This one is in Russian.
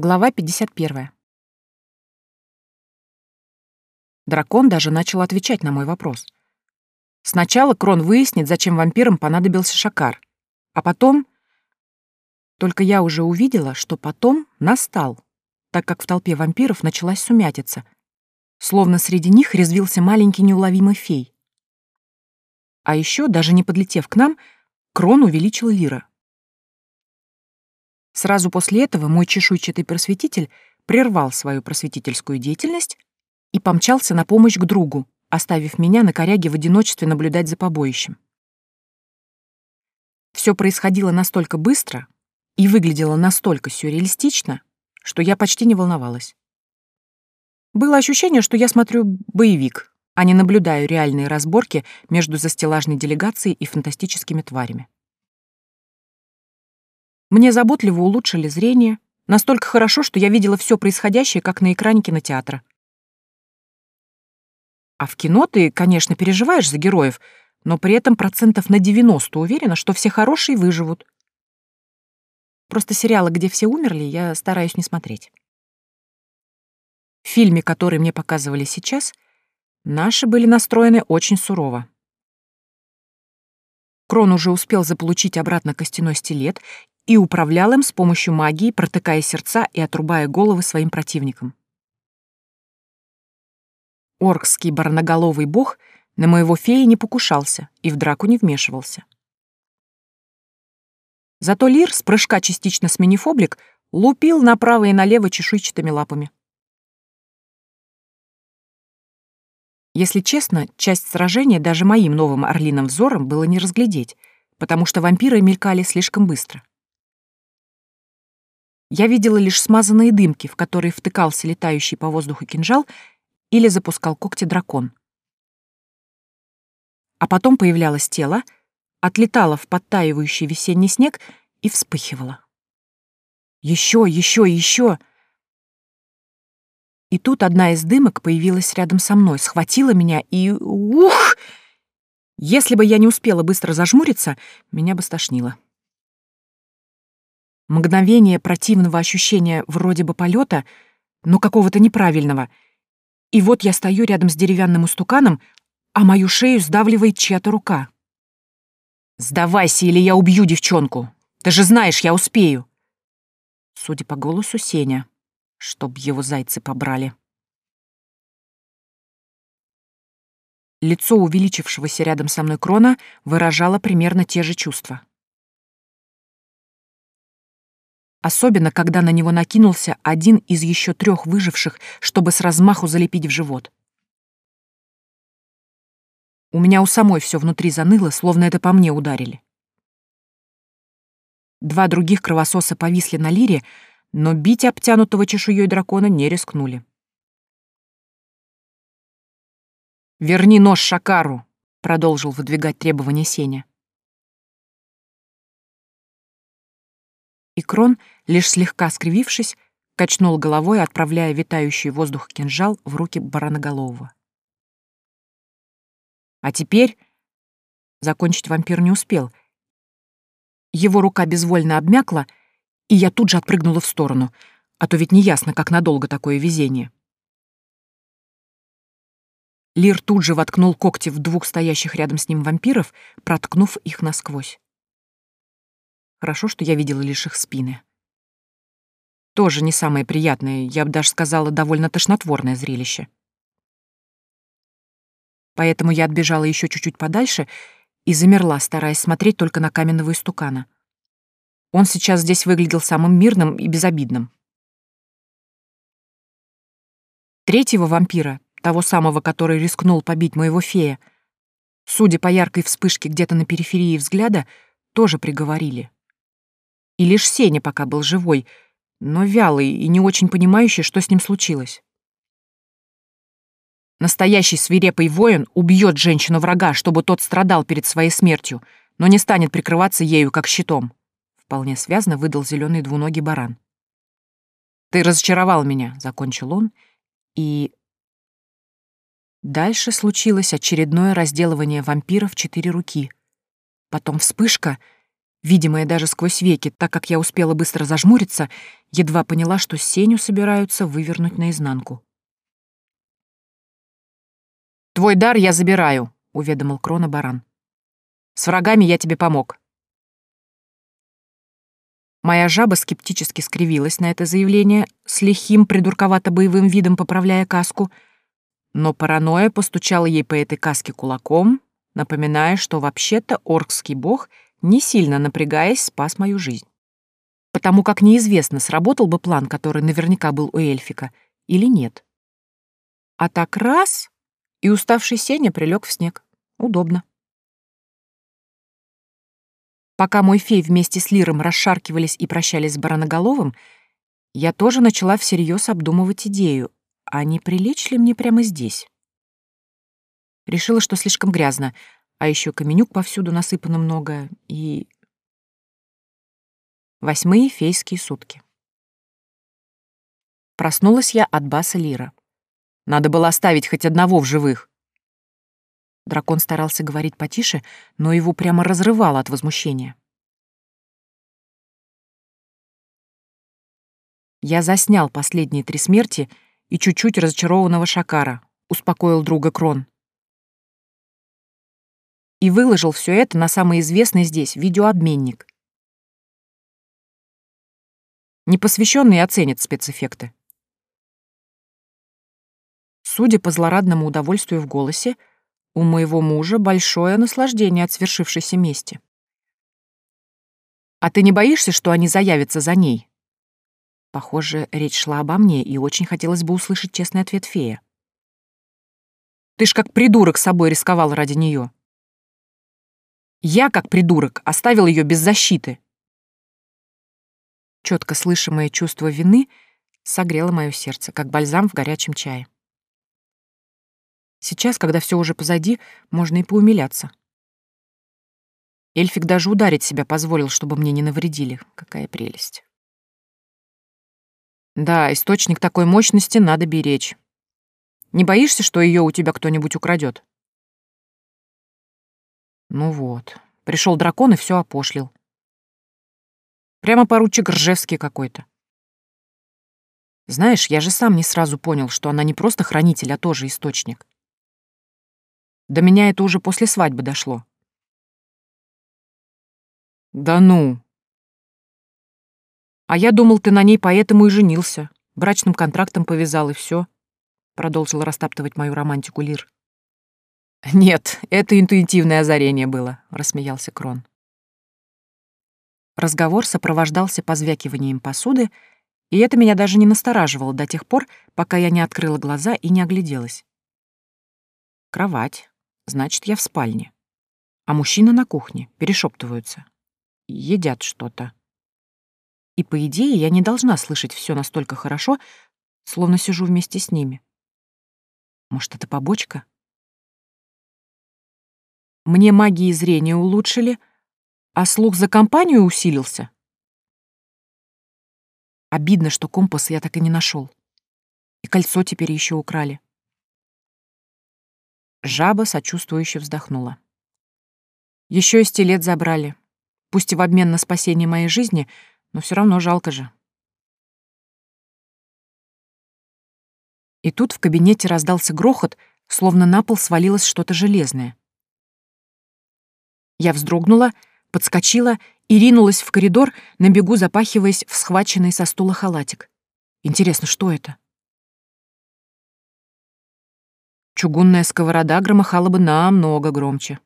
Глава 51. Дракон даже начал отвечать на мой вопрос. Сначала Крон выяснит, зачем вампирам понадобился Шакар, а потом... Только я уже увидела, что потом настал, так как в толпе вампиров началась сумятица, словно среди них резвился маленький неуловимый фей. А еще, даже не подлетев к нам, Крон увеличил Лира. Сразу после этого мой чешуйчатый просветитель прервал свою просветительскую деятельность и помчался на помощь к другу, оставив меня на коряге в одиночестве наблюдать за побоищем. Все происходило настолько быстро и выглядело настолько сюрреалистично, что я почти не волновалась. Было ощущение, что я смотрю боевик, а не наблюдаю реальные разборки между застеллажной делегацией и фантастическими тварями. Мне заботливо улучшили зрение, настолько хорошо, что я видела все происходящее, как на экране кинотеатра. А в кино ты, конечно, переживаешь за героев, но при этом процентов на 90 уверена, что все хорошие выживут. Просто сериалы, где все умерли, я стараюсь не смотреть. В фильме, который мне показывали сейчас, наши были настроены очень сурово. Крон уже успел заполучить обратно костяной стилет и управлял им с помощью магии, протыкая сердца и отрубая головы своим противникам. Оркский барноголовый бог на моего фея не покушался и в драку не вмешивался. Зато Лир, с прыжка частично сменив облик, лупил направо и налево чешуйчатыми лапами. Если честно, часть сражения даже моим новым орлиным взором было не разглядеть, потому что вампиры мелькали слишком быстро. Я видела лишь смазанные дымки, в которые втыкался летающий по воздуху кинжал или запускал когти дракон. А потом появлялось тело, отлетало в подтаивающий весенний снег и вспыхивало. Еще, еще, еще. И тут одна из дымок появилась рядом со мной, схватила меня и... Ух! Если бы я не успела быстро зажмуриться, меня бы стошнило. Мгновение противного ощущения вроде бы полета, но какого-то неправильного. И вот я стою рядом с деревянным устуканом, а мою шею сдавливает чья-то рука. «Сдавайся, или я убью девчонку! Ты же знаешь, я успею!» Судя по голосу, Сеня. Чтоб его зайцы побрали. Лицо увеличившегося рядом со мной крона выражало примерно те же чувства. Особенно когда на него накинулся один из еще трех выживших, чтобы с размаху залепить в живот. У меня у самой все внутри заныло, словно это по мне ударили. Два других кровососа повисли на лире, но бить обтянутого чешуей дракона не рискнули. «Верни нож Шакару!» — продолжил выдвигать требования Сеня. И Крон, лишь слегка скривившись, качнул головой, отправляя витающий воздух кинжал в руки бараноголового. А теперь... Закончить вампир не успел. Его рука безвольно обмякла, и я тут же отпрыгнула в сторону, а то ведь неясно, как надолго такое везение. Лир тут же воткнул когти в двух стоящих рядом с ним вампиров, проткнув их насквозь. Хорошо, что я видела лишь их спины. Тоже не самое приятное, я бы даже сказала, довольно тошнотворное зрелище. Поэтому я отбежала еще чуть-чуть подальше и замерла, стараясь смотреть только на каменного истукана. Он сейчас здесь выглядел самым мирным и безобидным. Третьего вампира, того самого, который рискнул побить моего фея, судя по яркой вспышке где-то на периферии взгляда, тоже приговорили. И лишь Сеня пока был живой, но вялый и не очень понимающий, что с ним случилось. Настоящий свирепый воин убьет женщину врага, чтобы тот страдал перед своей смертью, но не станет прикрываться ею как щитом. Вполне связно выдал зеленый двуногий баран. «Ты разочаровал меня», — закончил он, и... Дальше случилось очередное разделывание вампира в четыре руки. Потом вспышка — видимое даже сквозь веки, так как я успела быстро зажмуриться, едва поняла, что Сеню собираются вывернуть наизнанку. «Твой дар я забираю», — уведомил Крона баран. «С врагами я тебе помог». Моя жаба скептически скривилась на это заявление, с лихим придурковато-боевым видом поправляя каску, но паранойя постучала ей по этой каске кулаком, напоминая, что вообще-то оркский бог — не сильно напрягаясь, спас мою жизнь. Потому как неизвестно, сработал бы план, который наверняка был у эльфика, или нет. А так раз, и уставший Сеня прилег в снег. Удобно. Пока мой фей вместе с Лиром расшаркивались и прощались с Бараноголовым, я тоже начала всерьез обдумывать идею, а не прилечь ли мне прямо здесь? Решила, что слишком грязно, а еще каменюк повсюду насыпано много, и... Восьмые фейские сутки. Проснулась я от баса Лира. Надо было оставить хоть одного в живых. Дракон старался говорить потише, но его прямо разрывало от возмущения. Я заснял последние три смерти и чуть-чуть разочарованного Шакара, успокоил друга Крон и выложил все это на самый известный здесь видеообменник. Непосвященный оценит спецэффекты. Судя по злорадному удовольствию в голосе, у моего мужа большое наслаждение от свершившейся мести. «А ты не боишься, что они заявятся за ней?» Похоже, речь шла обо мне, и очень хотелось бы услышать честный ответ фея. «Ты ж как придурок собой рисковал ради нее. Я, как придурок, оставил ее без защиты. Четко слышимое чувство вины согрело мое сердце, как бальзам в горячем чае. Сейчас, когда все уже позади, можно и поумиляться. Эльфик даже ударить себя позволил, чтобы мне не навредили. Какая прелесть. Да, источник такой мощности надо беречь. Не боишься, что ее у тебя кто-нибудь украдет? Ну вот, пришел дракон и все опошлил. Прямо поручик Ржевский какой-то. Знаешь, я же сам не сразу понял, что она не просто хранитель, а тоже источник. До меня это уже после свадьбы дошло. Да ну. А я думал, ты на ней поэтому и женился. Брачным контрактом повязал, и все. Продолжил растаптывать мою романтику Лир. «Нет, это интуитивное озарение было», — рассмеялся Крон. Разговор сопровождался позвякиванием посуды, и это меня даже не настораживало до тех пор, пока я не открыла глаза и не огляделась. Кровать. Значит, я в спальне. А мужчины на кухне, перешептываются. Едят что-то. И, по идее, я не должна слышать все настолько хорошо, словно сижу вместе с ними. Может, это побочка? Мне магии зрения улучшили, а слух за компанию усилился. Обидно, что компас я так и не нашел. И кольцо теперь еще украли. Жаба сочувствующе вздохнула. Еще и стилет забрали. Пусть и в обмен на спасение моей жизни, но все равно жалко же. И тут в кабинете раздался грохот, словно на пол свалилось что-то железное. Я вздрогнула, подскочила и ринулась в коридор, на бегу запахиваясь в схваченный со стула халатик. Интересно, что это? Чугунная сковорода громыхала бы намного громче.